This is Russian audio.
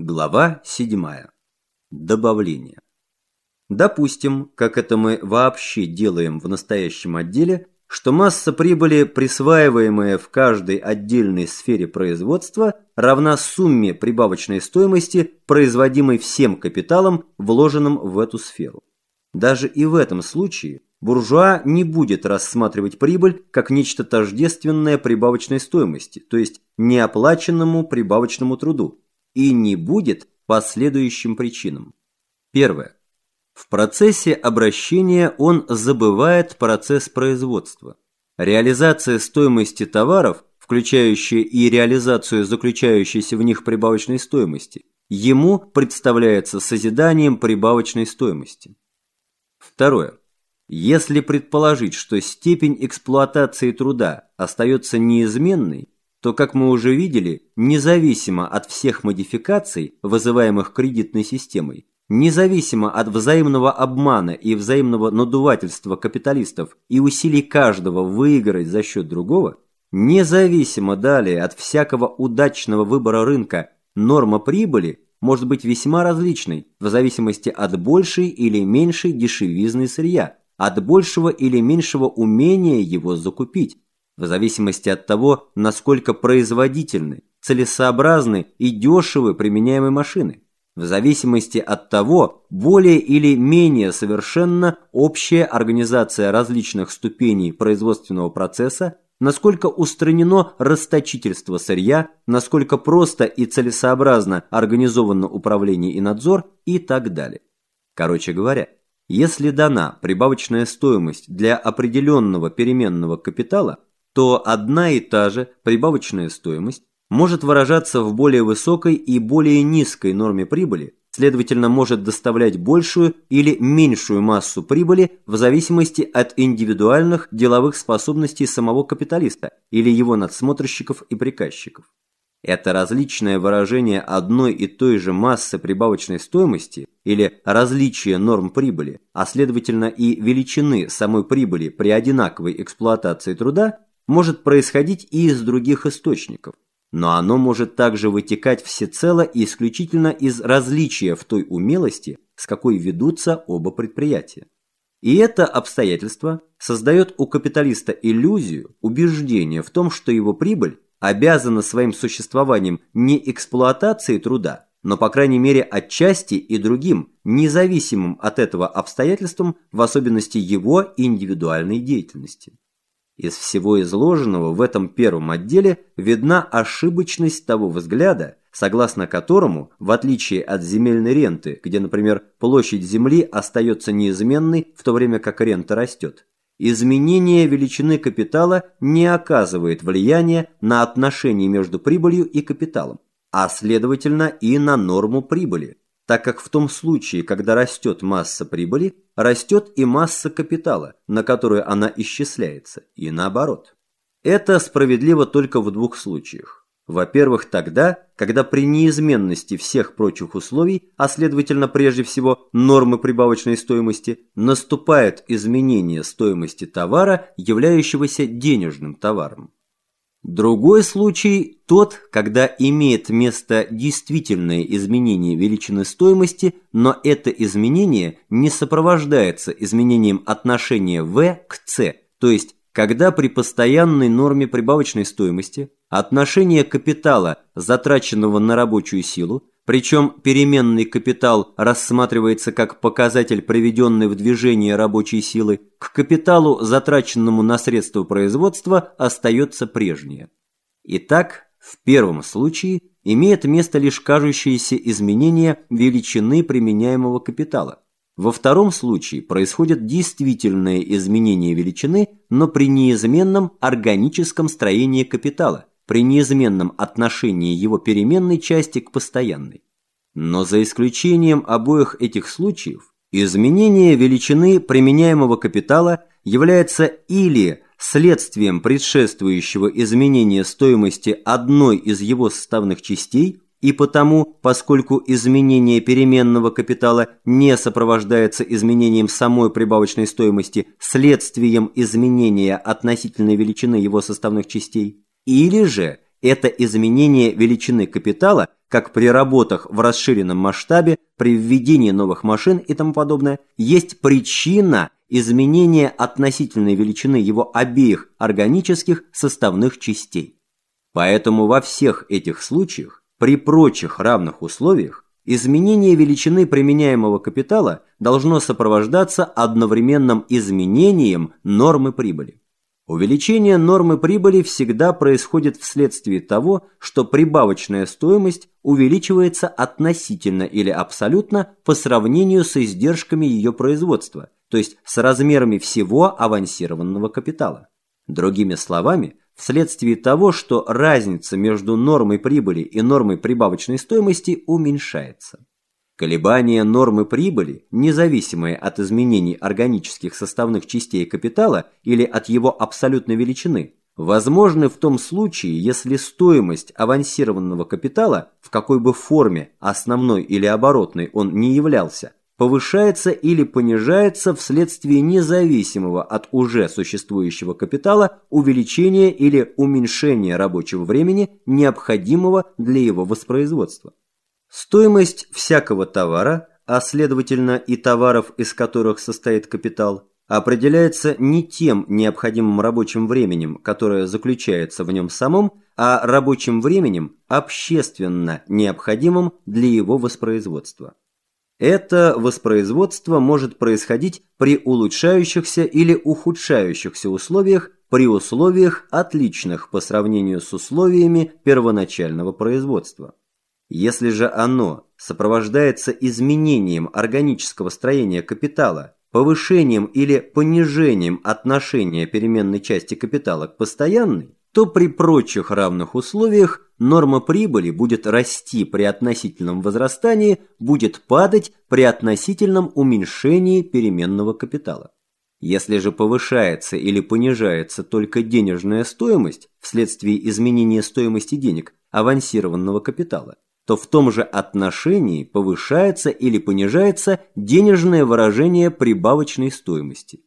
Глава 7. Добавление. Допустим, как это мы вообще делаем в настоящем отделе, что масса прибыли, присваиваемая в каждой отдельной сфере производства, равна сумме прибавочной стоимости, производимой всем капиталом, вложенным в эту сферу. Даже и в этом случае буржуа не будет рассматривать прибыль как нечто тождественное прибавочной стоимости, то есть неоплаченному прибавочному труду, и не будет по следующим причинам. Первое. В процессе обращения он забывает процесс производства. Реализация стоимости товаров, включающая и реализацию заключающейся в них прибавочной стоимости, ему представляется созиданием прибавочной стоимости. Второе. Если предположить, что степень эксплуатации труда остается неизменной, то, как мы уже видели, независимо от всех модификаций, вызываемых кредитной системой, независимо от взаимного обмана и взаимного надувательства капиталистов и усилий каждого выиграть за счет другого, независимо далее от всякого удачного выбора рынка, норма прибыли может быть весьма различной в зависимости от большей или меньшей дешевизны сырья, от большего или меньшего умения его закупить, в зависимости от того, насколько производительны, целесообразны и дешевы применяемые машины, в зависимости от того, более или менее совершенна общая организация различных ступеней производственного процесса, насколько устранено расточительство сырья, насколько просто и целесообразно организовано управление и надзор и так далее. Короче говоря, если дана прибавочная стоимость для определенного переменного капитала – то одна и та же прибавочная стоимость может выражаться в более высокой и более низкой норме прибыли, следовательно, может доставлять большую или меньшую массу прибыли в зависимости от индивидуальных деловых способностей самого капиталиста или его надсмотрщиков и приказчиков. Это различное выражение одной и той же массы прибавочной стоимости или различие норм прибыли, а следовательно и величины самой прибыли при одинаковой эксплуатации труда может происходить и из других источников, но оно может также вытекать всецело и исключительно из различия в той умелости, с какой ведутся оба предприятия. И это обстоятельство создает у капиталиста иллюзию, убеждение в том, что его прибыль обязана своим существованием не эксплуатации труда, но по крайней мере отчасти и другим, независимым от этого обстоятельствам, в особенности его индивидуальной деятельности. Из всего изложенного в этом первом отделе видна ошибочность того взгляда, согласно которому, в отличие от земельной ренты, где, например, площадь земли остается неизменной, в то время как рента растет, изменение величины капитала не оказывает влияния на отношение между прибылью и капиталом, а следовательно и на норму прибыли, так как в том случае, когда растет масса прибыли, растет и масса капитала, на которую она исчисляется, и наоборот. Это справедливо только в двух случаях. Во-первых, тогда, когда при неизменности всех прочих условий, а следовательно прежде всего нормы прибавочной стоимости, наступает изменение стоимости товара, являющегося денежным товаром. Другой случай – тот, когда имеет место действительное изменение величины стоимости, но это изменение не сопровождается изменением отношения В к С, то есть когда при постоянной норме прибавочной стоимости отношение капитала, затраченного на рабочую силу, причем переменный капитал рассматривается как показатель приведенной в движение рабочей силы, к капиталу, затраченному на средства производства, остается прежнее. Итак, в первом случае имеет место лишь кажущееся изменение величины применяемого капитала. Во втором случае происходит действительное изменение величины, но при неизменном органическом строении капитала, при неизменном отношении его переменной части к постоянной. Но за исключением обоих этих случаев, изменение величины применяемого капитала является или следствием предшествующего изменения стоимости одной из его составных частей, и потому, поскольку изменение переменного капитала не сопровождается изменением самой прибавочной стоимости, следствием изменения относительной величины его составных частей, или же это изменение величины капитала, как при работах в расширенном масштабе, при введении новых машин и тому подобное, есть причина изменения относительной величины его обеих органических составных частей. Поэтому во всех этих случаях, при прочих равных условиях, изменение величины применяемого капитала должно сопровождаться одновременным изменением нормы прибыли. Увеличение нормы прибыли всегда происходит вследствие того, что прибавочная стоимость увеличивается относительно или абсолютно по сравнению с издержками ее производства, то есть с размерами всего авансированного капитала. Другими словами, вследствие того, что разница между нормой прибыли и нормой прибавочной стоимости уменьшается. Колебания нормы прибыли, независимые от изменений органических составных частей капитала или от его абсолютной величины, возможны в том случае, если стоимость авансированного капитала, в какой бы форме, основной или оборотной он не являлся, повышается или понижается вследствие независимого от уже существующего капитала увеличения или уменьшения рабочего времени, необходимого для его воспроизводства. Стоимость всякого товара, а следовательно и товаров, из которых состоит капитал, определяется не тем необходимым рабочим временем, которое заключается в нем самом, а рабочим временем, общественно необходимым для его воспроизводства. Это воспроизводство может происходить при улучшающихся или ухудшающихся условиях при условиях отличных по сравнению с условиями первоначального производства. Если же оно сопровождается изменением органического строения капитала, повышением или понижением отношения переменной части капитала к постоянной, то при прочих равных условиях норма прибыли будет расти при относительном возрастании, будет падать при относительном уменьшении переменного капитала. Если же повышается или понижается только денежная стоимость вследствие изменения стоимости денег авансированного капитала, то в том же отношении повышается или понижается денежное выражение прибавочной стоимости.